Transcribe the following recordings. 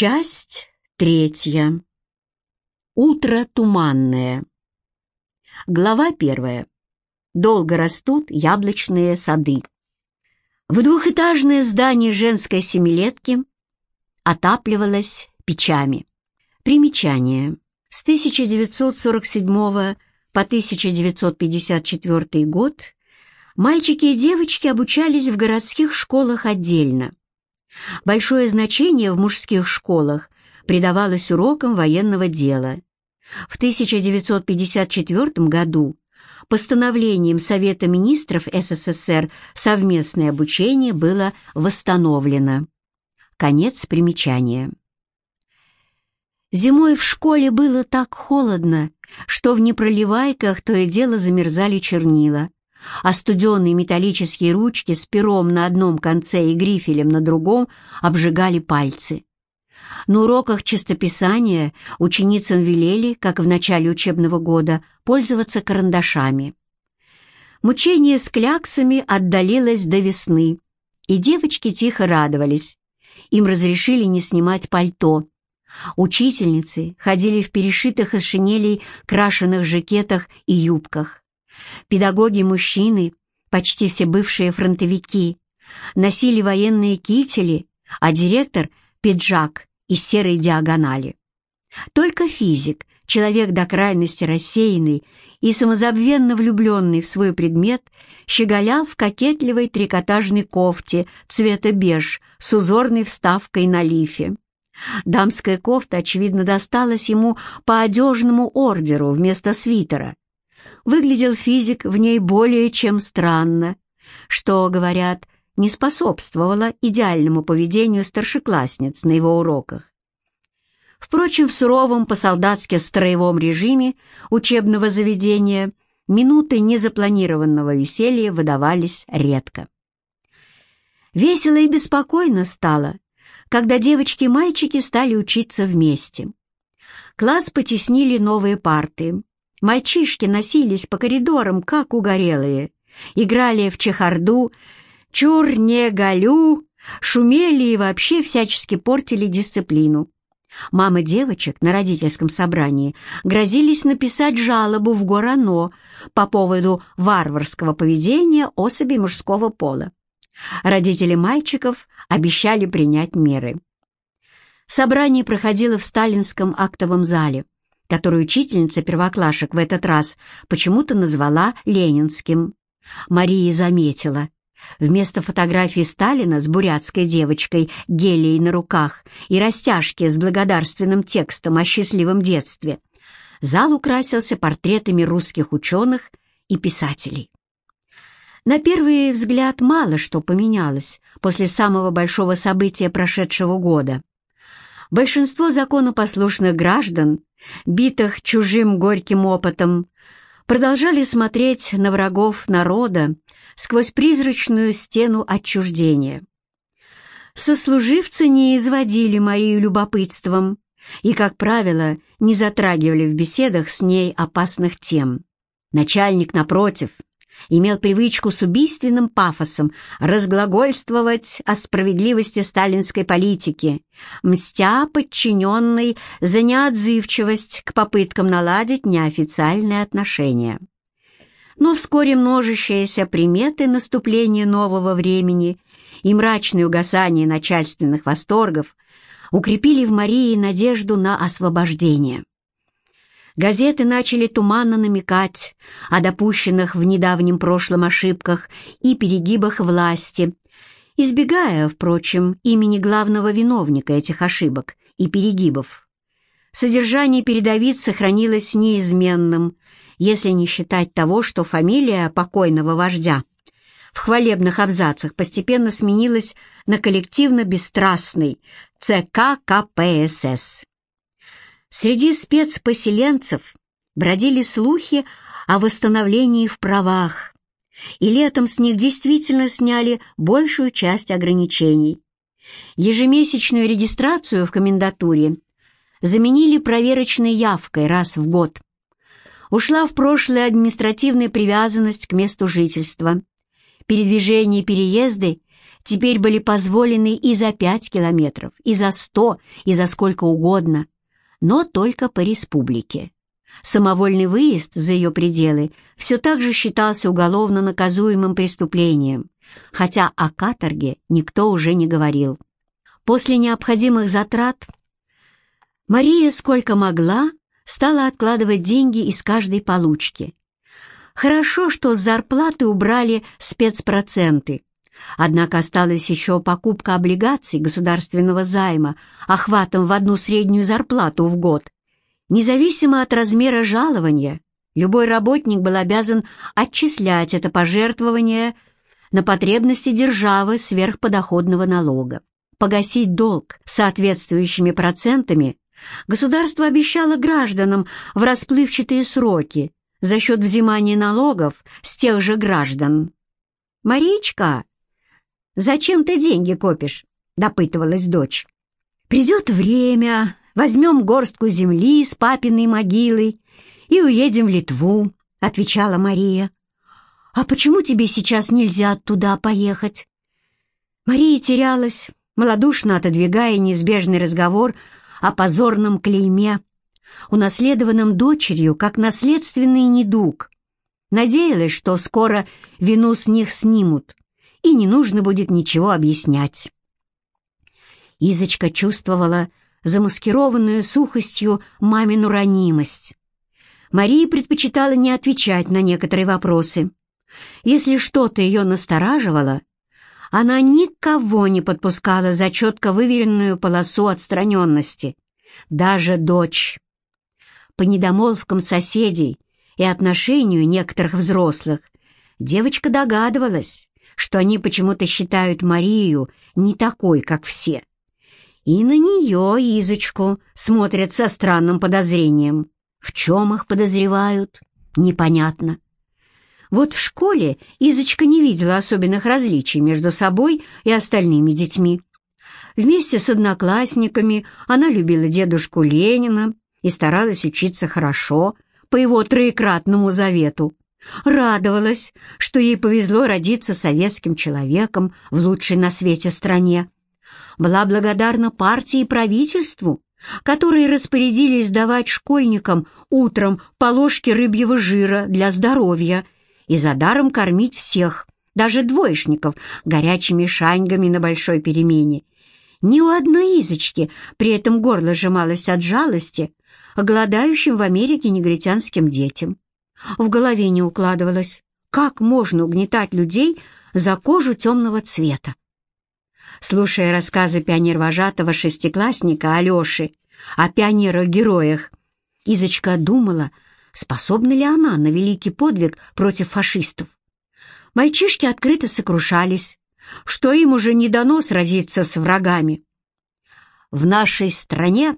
Часть третья. Утро туманное. Глава первая. Долго растут яблочные сады. В двухэтажное здание женской семилетки отапливалось печами. Примечание. С 1947 по 1954 год мальчики и девочки обучались в городских школах отдельно. Большое значение в мужских школах придавалось урокам военного дела. В 1954 году постановлением Совета министров СССР совместное обучение было восстановлено. Конец примечания. Зимой в школе было так холодно, что в непроливайках то и дело замерзали чернила а студеные металлические ручки с пером на одном конце и грифелем на другом обжигали пальцы. На уроках чистописания ученицам велели, как в начале учебного года, пользоваться карандашами. Мучение с кляксами отдалилось до весны, и девочки тихо радовались. Им разрешили не снимать пальто. Учительницы ходили в перешитых из шинелей крашеных жакетах и юбках. Педагоги-мужчины, почти все бывшие фронтовики, носили военные кители, а директор — пиджак из серой диагонали. Только физик, человек до крайности рассеянный и самозабвенно влюбленный в свой предмет, щеголял в кокетливой трикотажной кофте цвета беж с узорной вставкой на лифе. Дамская кофта, очевидно, досталась ему по одежному ордеру вместо свитера, Выглядел физик в ней более чем странно, что, говорят, не способствовало идеальному поведению старшеклассниц на его уроках. Впрочем, в суровом по-солдатски строевом режиме учебного заведения минуты незапланированного веселья выдавались редко. Весело и беспокойно стало, когда девочки и мальчики стали учиться вместе. Класс потеснили новые парты, Мальчишки носились по коридорам, как угорелые, играли в чехарду, чур не галю, шумели и вообще всячески портили дисциплину. Мамы девочек на родительском собрании грозились написать жалобу в Горано по поводу варварского поведения особей мужского пола. Родители мальчиков обещали принять меры. Собрание проходило в сталинском актовом зале который учительница первоклашек в этот раз почему-то назвала ленинским. Мария заметила. Вместо фотографии Сталина с бурятской девочкой гелией на руках и растяжки с благодарственным текстом о счастливом детстве, зал украсился портретами русских ученых и писателей. На первый взгляд мало что поменялось после самого большого события прошедшего года. Большинство законопослушных граждан битых чужим горьким опытом, продолжали смотреть на врагов народа сквозь призрачную стену отчуждения. Сослуживцы не изводили Марию любопытством и, как правило, не затрагивали в беседах с ней опасных тем. Начальник, напротив, имел привычку с убийственным пафосом разглагольствовать о справедливости сталинской политики, мстя подчиненной за неотзывчивость к попыткам наладить неофициальные отношения. Но вскоре множащиеся приметы наступления нового времени и мрачное угасание начальственных восторгов укрепили в Марии надежду на освобождение. Газеты начали туманно намекать о допущенных в недавнем прошлом ошибках и перегибах власти, избегая, впрочем, имени главного виновника этих ошибок и перегибов. Содержание передовиц сохранилось неизменным, если не считать того, что фамилия покойного вождя в хвалебных абзацах постепенно сменилась на коллективно-бесстрастный ЦК КПСС. Среди спецпоселенцев бродили слухи о восстановлении в правах, и летом с них действительно сняли большую часть ограничений. Ежемесячную регистрацию в комендатуре заменили проверочной явкой раз в год. Ушла в прошлое административная привязанность к месту жительства. Передвижения и переезды теперь были позволены и за пять километров, и за сто, и за сколько угодно, но только по республике. Самовольный выезд за ее пределы все так же считался уголовно наказуемым преступлением, хотя о каторге никто уже не говорил. После необходимых затрат Мария сколько могла стала откладывать деньги из каждой получки. Хорошо, что с зарплаты убрали спецпроценты, однако осталась еще покупка облигаций государственного займа охватом в одну среднюю зарплату в год. Независимо от размера жалования, любой работник был обязан отчислять это пожертвование на потребности державы сверхподоходного налога. Погасить долг соответствующими процентами государство обещало гражданам в расплывчатые сроки за счет взимания налогов с тех же граждан. «Маричка, зачем ты деньги копишь?» — допытывалась дочь. «Придет время, возьмем горстку земли с папиной могилой и уедем в Литву», — отвечала Мария. «А почему тебе сейчас нельзя туда поехать?» Мария терялась, малодушно отодвигая неизбежный разговор о позорном клейме, унаследованном дочерью как наследственный недуг. Надеялась, что скоро вину с них снимут, и не нужно будет ничего объяснять. Изочка чувствовала замаскированную сухостью мамину ранимость. Мария предпочитала не отвечать на некоторые вопросы. Если что-то ее настораживало, она никого не подпускала за четко выверенную полосу отстраненности, даже дочь. По недомолвкам соседей и отношению некоторых взрослых, девочка догадывалась, что они почему-то считают Марию не такой, как все. И на нее, Изочку, смотрят со странным подозрением. В чем их подозревают, непонятно. Вот в школе Изочка не видела особенных различий между собой и остальными детьми. Вместе с одноклассниками она любила дедушку Ленина и старалась учиться хорошо по его троекратному завету. Радовалась, что ей повезло родиться советским человеком в лучшей на свете стране. Была благодарна партии и правительству, которые распорядились давать школьникам утром по ложке рыбьего жира для здоровья – и за даром кормить всех, даже двоечников, горячими шаньгами на большой перемене. Ни у одной изочки при этом горло сжималось от жалости к голодающим в Америке негритянским детям. В голове не укладывалось, как можно угнетать людей за кожу темного цвета. Слушая рассказы пионер-вожатого шестиклассника Алеши о пионерах-героях, Изочка думала, способна ли она на великий подвиг против фашистов. Мальчишки открыто сокрушались, что им уже не дано сразиться с врагами. «В нашей стране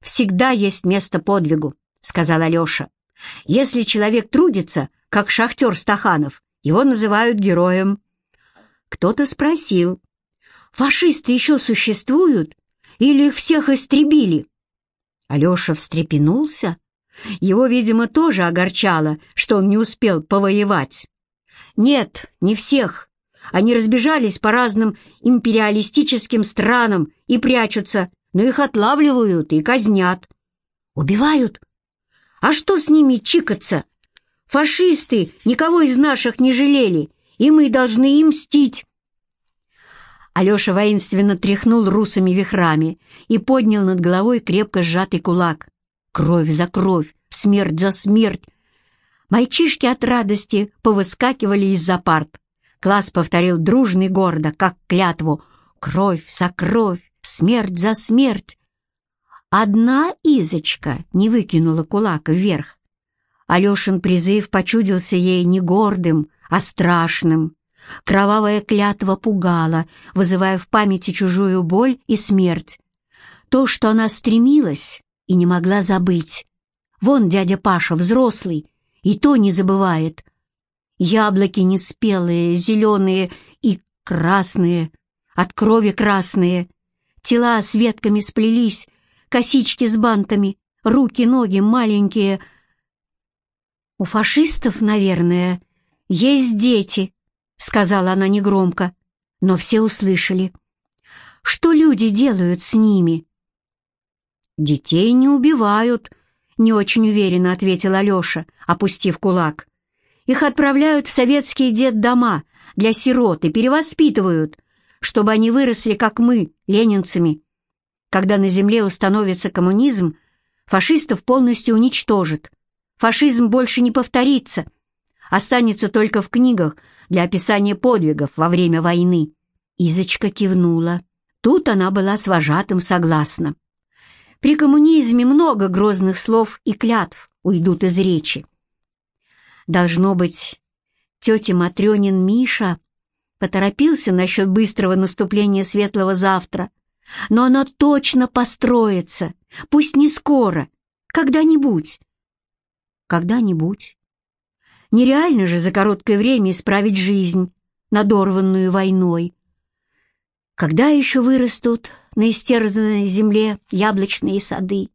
всегда есть место подвигу», — сказал Алеша. «Если человек трудится, как шахтер Стаханов, его называют героем». Кто-то спросил, «Фашисты еще существуют или их всех истребили?» Алеша встрепенулся, его, видимо, тоже огорчало, что он не успел повоевать. Нет, не всех. Они разбежались по разным империалистическим странам и прячутся, но их отлавливают и казнят. Убивают? А что с ними чикаться? Фашисты никого из наших не жалели, и мы должны им мстить. Алеша воинственно тряхнул русыми вихрами и поднял над головой крепко сжатый кулак. Кровь за кровь, смерть за смерть. Мальчишки от радости повыскакивали из-за парт. Класс повторил дружно и гордо, как клятву. Кровь за кровь, смерть за смерть. Одна Изочка не выкинула кулак вверх. Алешин призыв почудился ей не гордым, а страшным. Кровавая клятва пугала, вызывая в памяти чужую боль и смерть. То, что она стремилась, и не могла забыть. Вон дядя Паша, взрослый, и то не забывает. Яблоки неспелые, зеленые и красные, от крови красные. Тела с ветками сплелись, косички с бантами, руки, ноги маленькие. «У фашистов, наверное, есть дети», — сказала она негромко. но все услышали. Что люди делают с ними? «Детей не убивают», — не очень уверенно ответил Алеша, опустив кулак. «Их отправляют в советские детдома для сирот и перевоспитывают, чтобы они выросли, как мы, ленинцами. Когда на земле установится коммунизм, фашистов полностью уничтожит. Фашизм больше не повторится, останется только в книгах для описания подвигов во время войны. Изочка кивнула. Тут она была с вожатым согласна. При коммунизме много грозных слов и клятв уйдут из речи. Должно быть, тетя Матрёнин Миша поторопился насчет быстрого наступления светлого завтра, но оно точно построится, пусть не скоро, когда-нибудь. Когда-нибудь. Нереально же за короткое время исправить жизнь, надорванную войной. Когда еще вырастут на истерзанной земле яблочные сады?